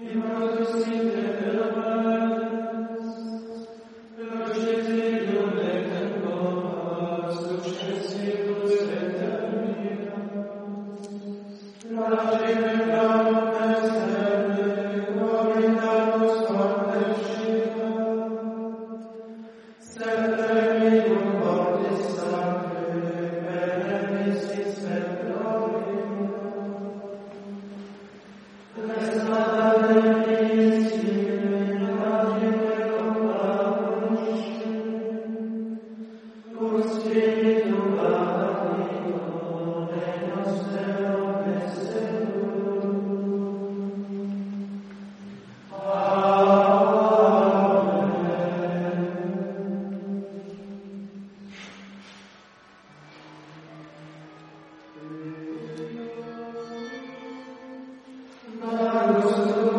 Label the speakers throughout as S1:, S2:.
S1: in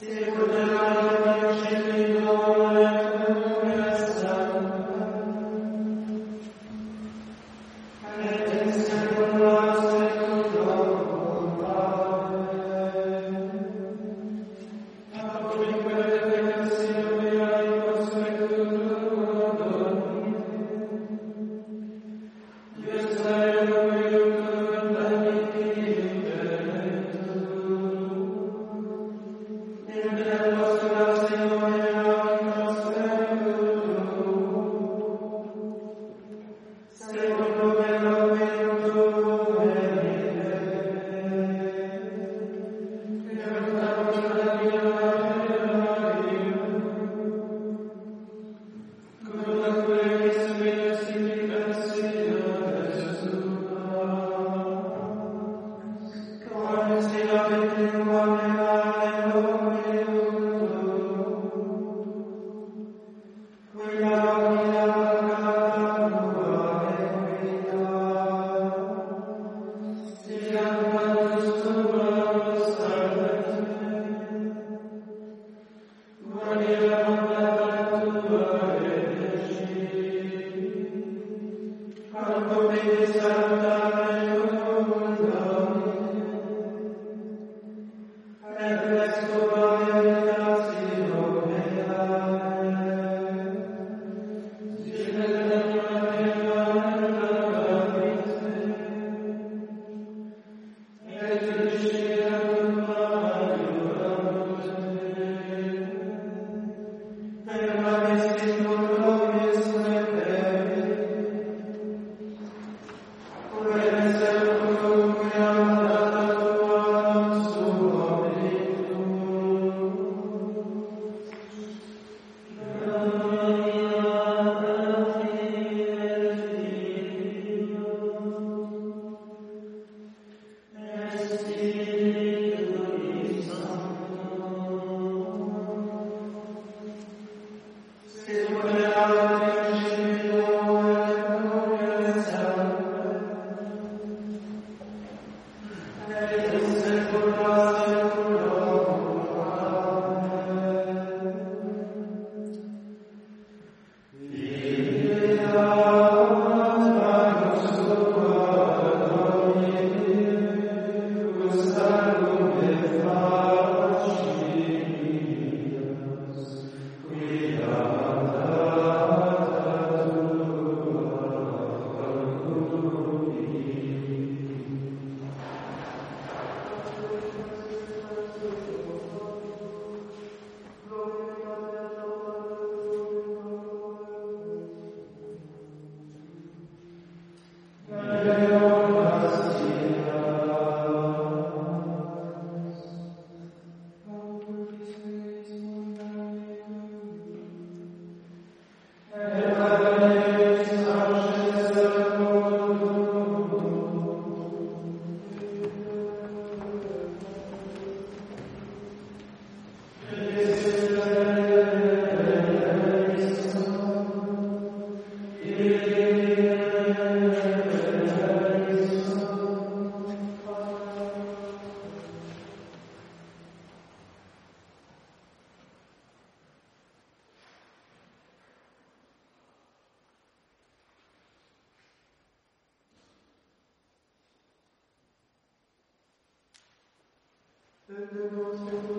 S1: Yeah. Deus, Deus,